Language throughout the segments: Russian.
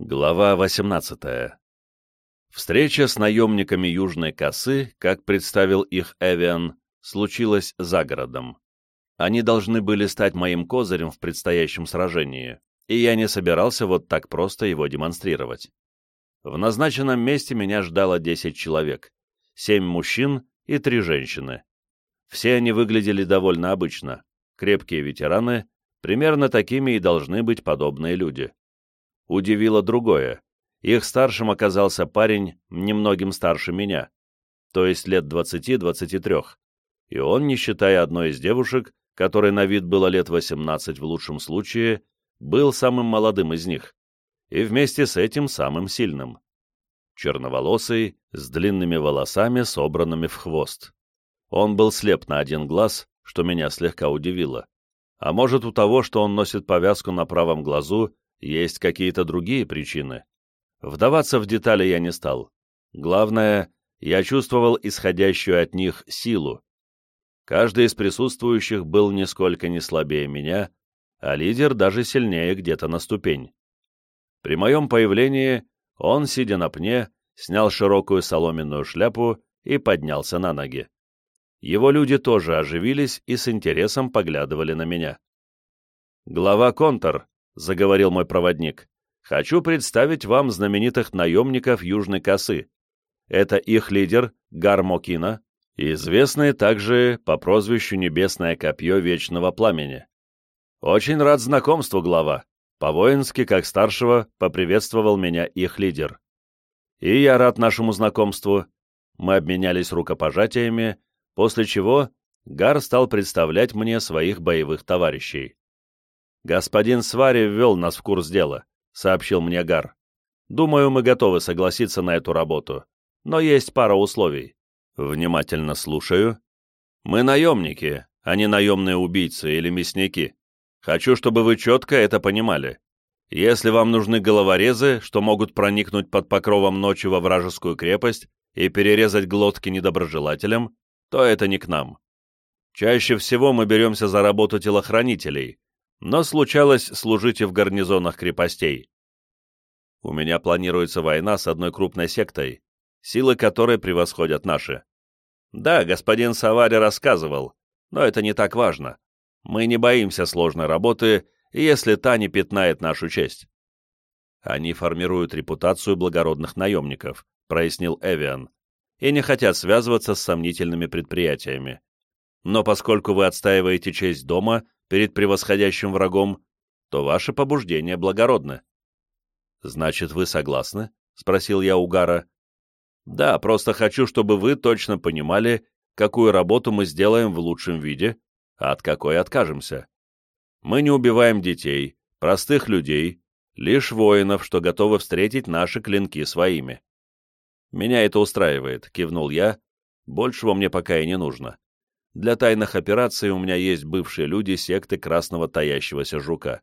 Глава 18. Встреча с наемниками Южной косы, как представил их Эвиан, случилась за городом. Они должны были стать моим козырем в предстоящем сражении, и я не собирался вот так просто его демонстрировать. В назначенном месте меня ждало 10 человек, 7 мужчин и 3 женщины. Все они выглядели довольно обычно, крепкие ветераны, примерно такими и должны быть подобные люди удивило другое. Их старшим оказался парень, немногим старше меня, то есть лет 20-23, и он, не считая одной из девушек, которой на вид было лет 18 в лучшем случае, был самым молодым из них, и вместе с этим самым сильным. Черноволосый, с длинными волосами, собранными в хвост. Он был слеп на один глаз, что меня слегка удивило. А может, у того, что он носит повязку на правом глазу, есть какие-то другие причины. Вдаваться в детали я не стал. Главное, я чувствовал исходящую от них силу. Каждый из присутствующих был нисколько не слабее меня, а лидер даже сильнее где-то на ступень. При моем появлении он, сидя на пне, снял широкую соломенную шляпу и поднялся на ноги. Его люди тоже оживились и с интересом поглядывали на меня. Глава Контор, заговорил мой проводник, хочу представить вам знаменитых наемников Южной косы. Это их лидер Гармокина, известный также по прозвищу Небесное копье Вечного Пламени. Очень рад знакомству, глава. По-воински, как старшего, поприветствовал меня их лидер. И я рад нашему знакомству. Мы обменялись рукопожатиями, после чего Гар стал представлять мне своих боевых товарищей. «Господин Свари ввел нас в курс дела», — сообщил мне Гар. «Думаю, мы готовы согласиться на эту работу. Но есть пара условий». «Внимательно слушаю». «Мы наемники, а не наемные убийцы или мясники. Хочу, чтобы вы четко это понимали. Если вам нужны головорезы, что могут проникнуть под покровом ночи во вражескую крепость и перерезать глотки недоброжелателям, то это не к нам. Чаще всего мы беремся за работу телохранителей, но случалось служить и в гарнизонах крепостей. У меня планируется война с одной крупной сектой, силы которой превосходят наши. Да, господин Савари рассказывал, но это не так важно. Мы не боимся сложной работы, если та не пятнает нашу честь. Они формируют репутацию благородных наемников, прояснил Эвиан, и не хотят связываться с сомнительными предприятиями. Но поскольку вы отстаиваете честь дома перед превосходящим врагом, то ваши побуждения благородны. «Значит, вы согласны?» — спросил я Угара. «Да, просто хочу, чтобы вы точно понимали, какую работу мы сделаем в лучшем виде, а от какой откажемся. Мы не убиваем детей, простых людей, лишь воинов, что готовы встретить наши клинки своими». «Меня это устраивает», — кивнул я. «Большего мне пока и не нужно. Для тайных операций у меня есть бывшие люди секты Красного Таящегося Жука.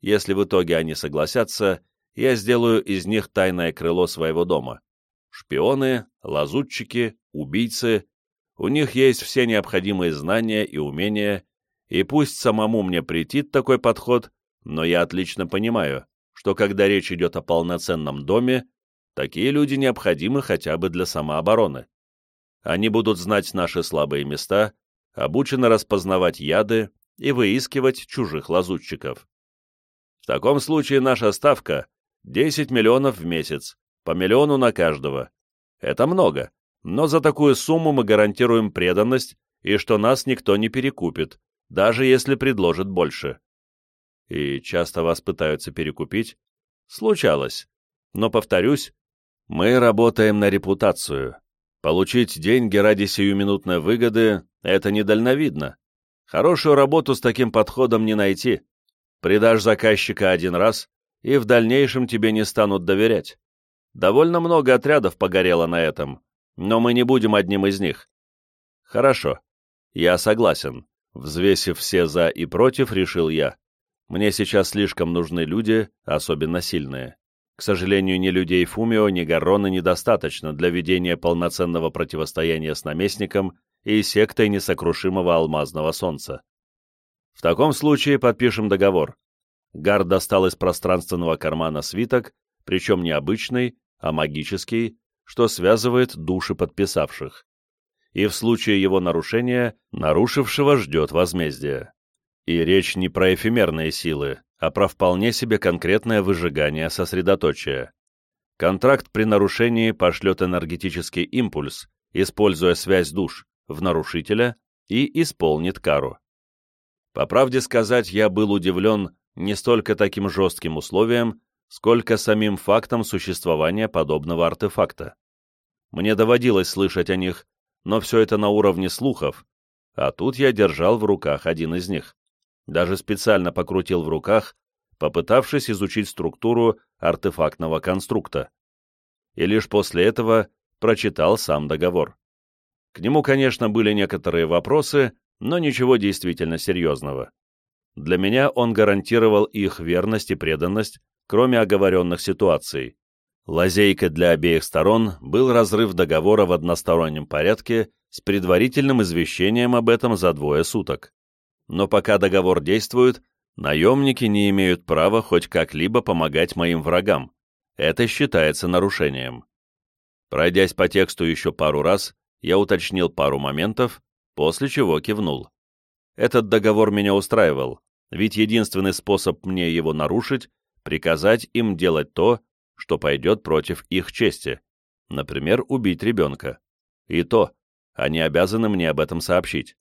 Если в итоге они согласятся, я сделаю из них тайное крыло своего дома. Шпионы, лазутчики, убийцы. У них есть все необходимые знания и умения, и пусть самому мне претит такой подход, но я отлично понимаю, что когда речь идет о полноценном доме, такие люди необходимы хотя бы для самообороны. Они будут знать наши слабые места, обучены распознавать яды и выискивать чужих лазутчиков. В таком случае наша ставка — 10 миллионов в месяц, по миллиону на каждого. Это много, но за такую сумму мы гарантируем преданность и что нас никто не перекупит, даже если предложит больше. И часто вас пытаются перекупить? Случалось. Но, повторюсь, мы работаем на репутацию, Получить деньги ради сиюминутной выгоды — это недальновидно. Хорошую работу с таким подходом не найти. Предашь заказчика один раз, и в дальнейшем тебе не станут доверять. Довольно много отрядов погорело на этом, но мы не будем одним из них. Хорошо, я согласен. Взвесив все «за» и «против», решил я. Мне сейчас слишком нужны люди, особенно сильные. К сожалению, ни людей Фумио, ни Гаррона недостаточно для ведения полноценного противостояния с наместником и сектой несокрушимого алмазного солнца. В таком случае подпишем договор. Гар достал из пространственного кармана свиток, причем не обычный, а магический, что связывает души подписавших. И в случае его нарушения, нарушившего ждет возмездие. И речь не про эфемерные силы, а про вполне себе конкретное выжигание сосредоточия. Контракт при нарушении пошлет энергетический импульс, используя связь душ, в нарушителя и исполнит кару. По правде сказать, я был удивлен не столько таким жестким условием, сколько самим фактом существования подобного артефакта. Мне доводилось слышать о них, но все это на уровне слухов, а тут я держал в руках один из них. Даже специально покрутил в руках, попытавшись изучить структуру артефактного конструкта. И лишь после этого прочитал сам договор. К нему, конечно, были некоторые вопросы, но ничего действительно серьезного. Для меня он гарантировал их верность и преданность, кроме оговоренных ситуаций. Лазейкой для обеих сторон был разрыв договора в одностороннем порядке с предварительным извещением об этом за двое суток. Но пока договор действует, наемники не имеют права хоть как-либо помогать моим врагам. Это считается нарушением. Пройдясь по тексту еще пару раз, я уточнил пару моментов, после чего кивнул. Этот договор меня устраивал, ведь единственный способ мне его нарушить — приказать им делать то, что пойдет против их чести, например, убить ребенка. И то, они обязаны мне об этом сообщить.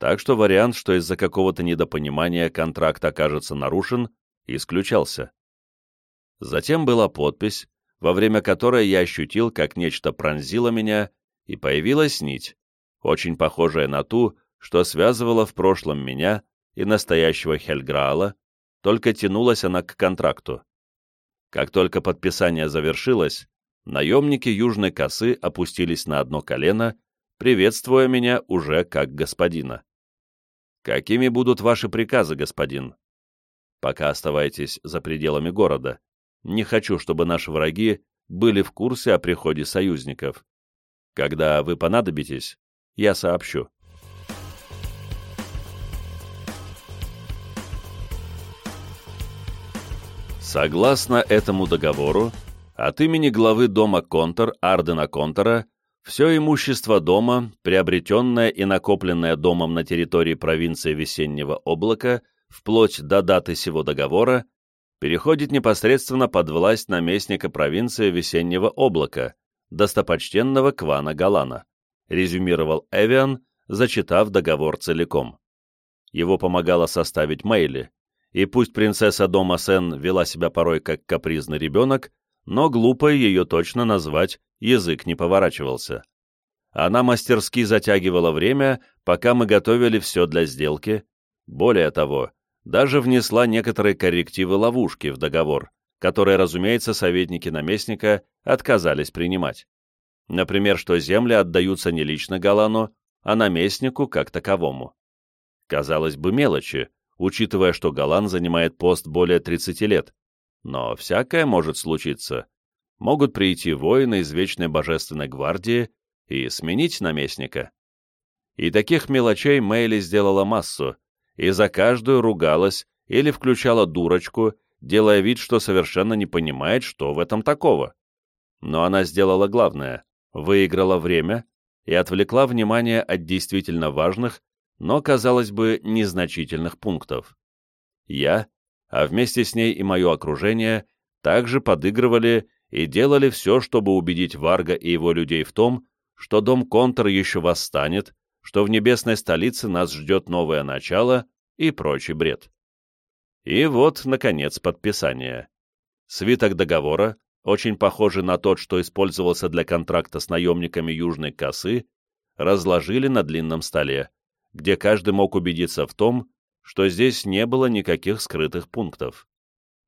Так что вариант, что из-за какого-то недопонимания контракт окажется нарушен, исключался. Затем была подпись, во время которой я ощутил, как нечто пронзило меня, и появилась нить, очень похожая на ту, что связывала в прошлом меня и настоящего Хельграала, только тянулась она к контракту. Как только подписание завершилось, наемники Южной косы опустились на одно колено, приветствуя меня уже как господина. «Какими будут ваши приказы, господин?» «Пока оставайтесь за пределами города. Не хочу, чтобы наши враги были в курсе о приходе союзников. Когда вы понадобитесь, я сообщу». Согласно этому договору, от имени главы дома Контор Ардена Контора все имущество дома, приобретенное и накопленное домом на территории провинции Весеннего облака, вплоть до даты сего договора, переходит непосредственно под власть наместника провинции Весеннего облака, достопочтенного Квана Галана, резюмировал Эвиан, зачитав договор целиком. Его помогала составить Мейли, и пусть принцесса дома Сен вела себя порой как капризный ребенок, но глупо ее точно назвать язык не поворачивался. Она мастерски затягивала время, пока мы готовили все для сделки. Более того, даже внесла некоторые коррективы ловушки в договор, которые, разумеется, советники наместника отказались принимать. Например, что земли отдаются не лично Галану, а наместнику как таковому. Казалось бы, мелочи, учитывая, что Галан занимает пост более 30 лет. Но всякое может случиться. Могут прийти воины из Вечной Божественной Гвардии и сменить наместника. И таких мелочей Мэйли сделала массу, и за каждую ругалась или включала дурочку, делая вид, что совершенно не понимает, что в этом такого. Но она сделала главное — выиграла время и отвлекла внимание от действительно важных но, казалось бы, незначительных пунктов. Я, а вместе с ней и мое окружение, также подыгрывали и делали все, чтобы убедить Варга и его людей в том, что дом Контор еще восстанет, что в небесной столице нас ждет новое начало и прочий бред. И вот, наконец, подписание. Свиток договора, очень похожий на тот, что использовался для контракта с наемниками Южной косы, разложили на длинном столе, где каждый мог убедиться в том, что здесь не было никаких скрытых пунктов.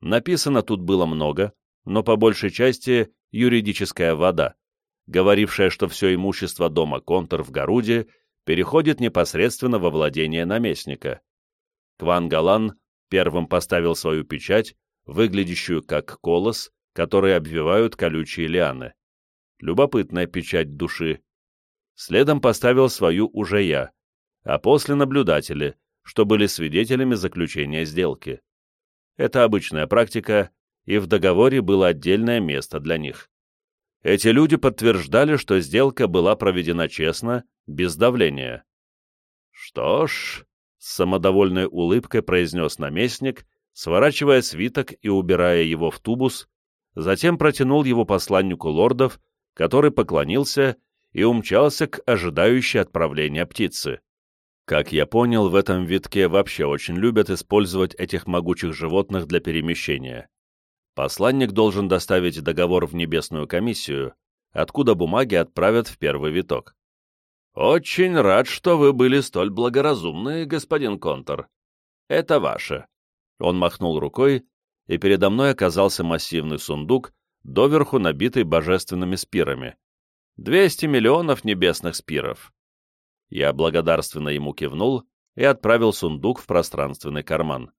Написано тут было много, но по большей части юридическая вода, говорившая, что все имущество дома Контор в Гаруде переходит непосредственно во владение наместника. Кван Галан первым поставил свою печать, выглядящую как колос, который обвивают колючие лианы. Любопытная печать души. Следом поставил свою уже я, а после наблюдатели, что были свидетелями заключения сделки. Это обычная практика, и в договоре было отдельное место для них. Эти люди подтверждали, что сделка была проведена честно, без давления. «Что ж», — с самодовольной улыбкой произнес наместник, сворачивая свиток и убирая его в тубус, затем протянул его посланнику лордов, который поклонился и умчался к ожидающей отправления птицы. Как я понял, в этом витке вообще очень любят использовать этих могучих животных для перемещения. Посланник должен доставить договор в Небесную комиссию, откуда бумаги отправят в первый виток. «Очень рад, что вы были столь благоразумны, господин Контор. Это ваше». Он махнул рукой, и передо мной оказался массивный сундук, доверху набитый божественными спирами. Двести миллионов небесных спиров. Я благодарственно ему кивнул и отправил сундук в пространственный карман.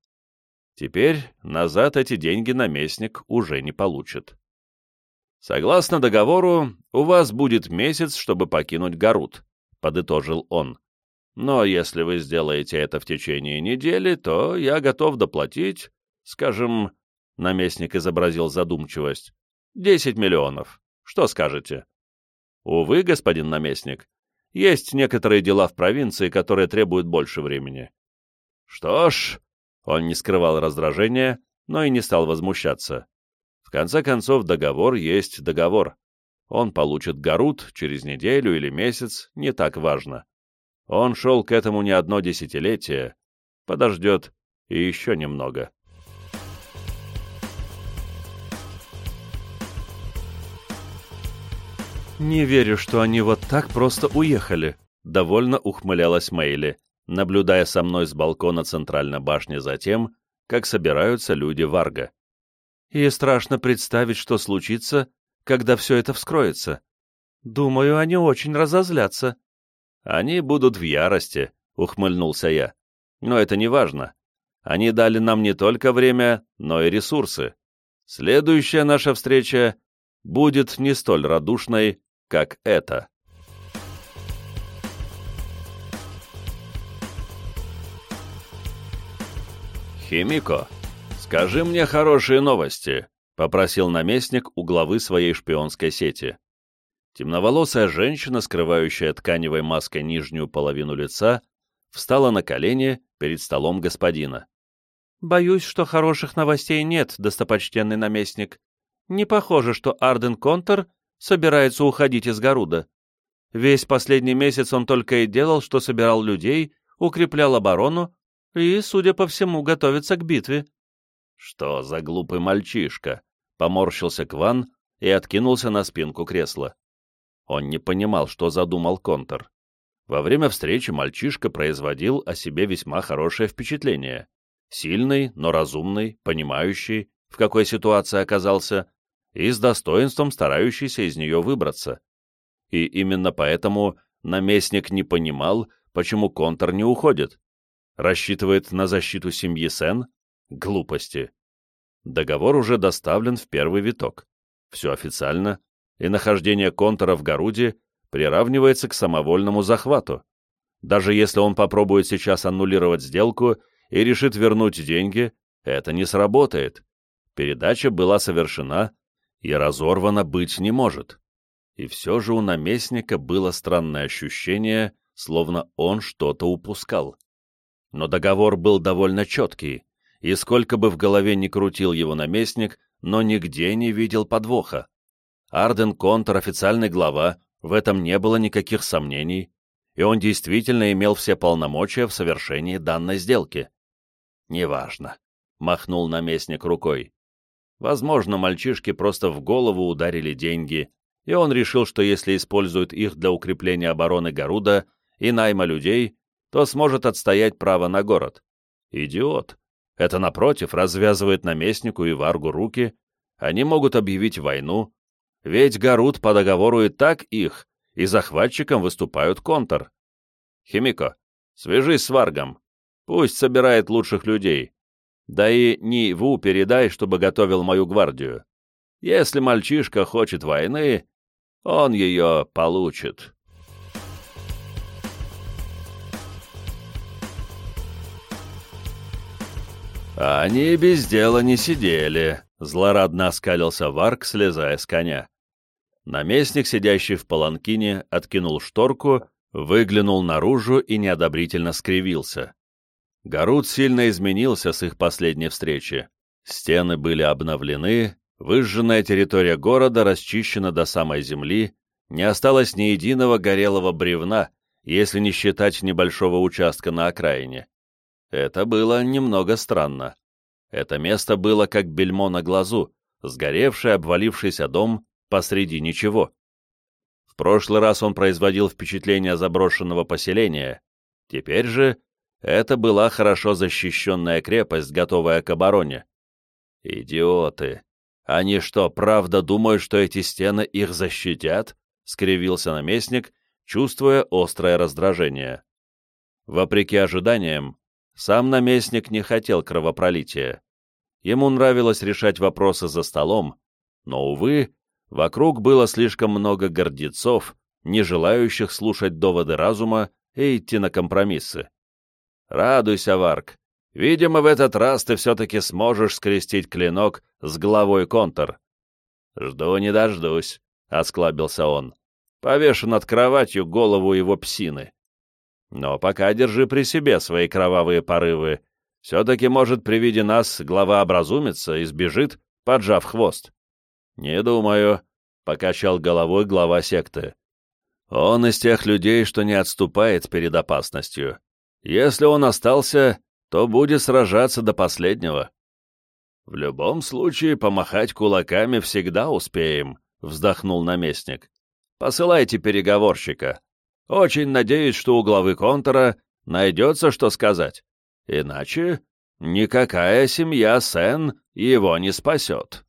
Теперь назад эти деньги наместник уже не получит. Согласно договору, у вас будет месяц, чтобы покинуть Гарут, подытожил он. Но если вы сделаете это в течение недели, то я готов доплатить, скажем, наместник изобразил задумчивость, десять миллионов. Что скажете? Увы, господин наместник, есть некоторые дела в провинции, которые требуют больше времени. Что ж, он не скрывал раздражения, но и не стал возмущаться. В конце концов, договор есть договор. Он получит Гарут через неделю или месяц, не так важно. Он шел к этому не одно десятилетие, подождет и еще немного. «Не верю, что они вот так просто уехали», — довольно ухмылялась Мэйли, наблюдая со мной с балкона центральной башни за тем, как собираются люди Варга. «И страшно представить, что случится, когда все это вскроется. Думаю, они очень разозлятся». «Они будут в ярости», — ухмыльнулся я. «Но это не важно. Они дали нам не только время, но и ресурсы. Следующая наша встреча будет не столь радушной, как это. «Химико, скажи мне хорошие новости», — попросил наместник у главы своей шпионской сети. Темноволосая женщина, скрывающая тканевой маской нижнюю половину лица, встала на колени перед столом господина. «Боюсь, что хороших новостей нет, достопочтенный наместник. Не похоже, что Арден Контор собирается уходить из Гаруда. Весь последний месяц он только и делал, что собирал людей, укреплял оборону и, судя по всему, готовится к битве. «Что за глупый мальчишка?» — поморщился Кван и откинулся на спинку кресла. Он не понимал, что задумал Контор. Во время встречи мальчишка производил о себе весьма хорошее впечатление. Сильный, но разумный, понимающий, в какой ситуации оказался, и с достоинством старающийся из нее выбраться. И именно поэтому наместник не понимал, почему Контор не уходит. Рассчитывает на защиту семьи Сен? Глупости. Договор уже доставлен в первый виток. Все официально, и нахождение Контора в Гаруде приравнивается к самовольному захвату. Даже если он попробует сейчас аннулировать сделку и решит вернуть деньги, это не сработает. Передача была совершена, и разорвана быть не может. И все же у наместника было странное ощущение, словно он что-то упускал. Но договор был довольно четкий, и сколько бы в голове ни крутил его наместник, но нигде не видел подвоха. Арден Контор, официальный глава, в этом не было никаких сомнений, и он действительно имел все полномочия в совершении данной сделки. «Неважно», — махнул наместник рукой. Возможно, мальчишке просто в голову ударили деньги, и он решил, что если использует их для укрепления обороны Гаруда и найма людей, то сможет отстоять право на город. Идиот. Это, напротив, развязывает наместнику и Варгу руки, они могут объявить войну, ведь Гарут по договору и так их, и захватчикам выступают контр. Химико, свяжись с Варгом, пусть собирает лучших людей, да и Ни Ву передай, чтобы готовил мою гвардию. Если мальчишка хочет войны, он ее получит. Они без дела не сидели, Злорадно оскалился Варк, слезая с коня. Наместник, сидящий в паланкине, откинул шторку, выглянул наружу и неодобрительно скривился. Гарут сильно изменился с их последней встречи. Стены были обновлены, выжженная территория города расчищена до самой земли, не осталось ни единого горелого бревна, если не считать небольшого участка на окраине. Это было немного странно. Это место было как бельмо на глазу, сгоревший, обвалившийся дом посреди ничего. В прошлый раз он производил впечатление заброшенного поселения, теперь же это была хорошо защищенная крепость, готовая к обороне. Идиоты! Они что, правда думают, что эти стены их защитят? — скривился наместник, чувствуя острое раздражение. Вопреки ожиданиям, сам наместник не хотел кровопролития. Ему нравилось решать вопросы за столом, но, увы, вокруг было слишком много гордецов, не желающих слушать доводы разума и идти на компромиссы. «Радуйся, Варк. Видимо, в этот раз ты все-таки сможешь скрестить клинок с главой контр». «Жду не дождусь», — осклабился он. «Повешу над кроватью голову его псины». Но пока держи при себе свои кровавые порывы. Все-таки, может, при виде нас глава образумится и сбежит, поджав хвост. Не думаю, — покачал головой глава секты. Он из тех людей, что не отступает перед опасностью. Если он остался, то будет сражаться до последнего. В любом случае, помахать кулаками всегда успеем, — вздохнул наместник. Посылайте переговорщика. Очень надеюсь, что у главы контора найдется, что сказать. Иначе никакая семья Сен его не спасет.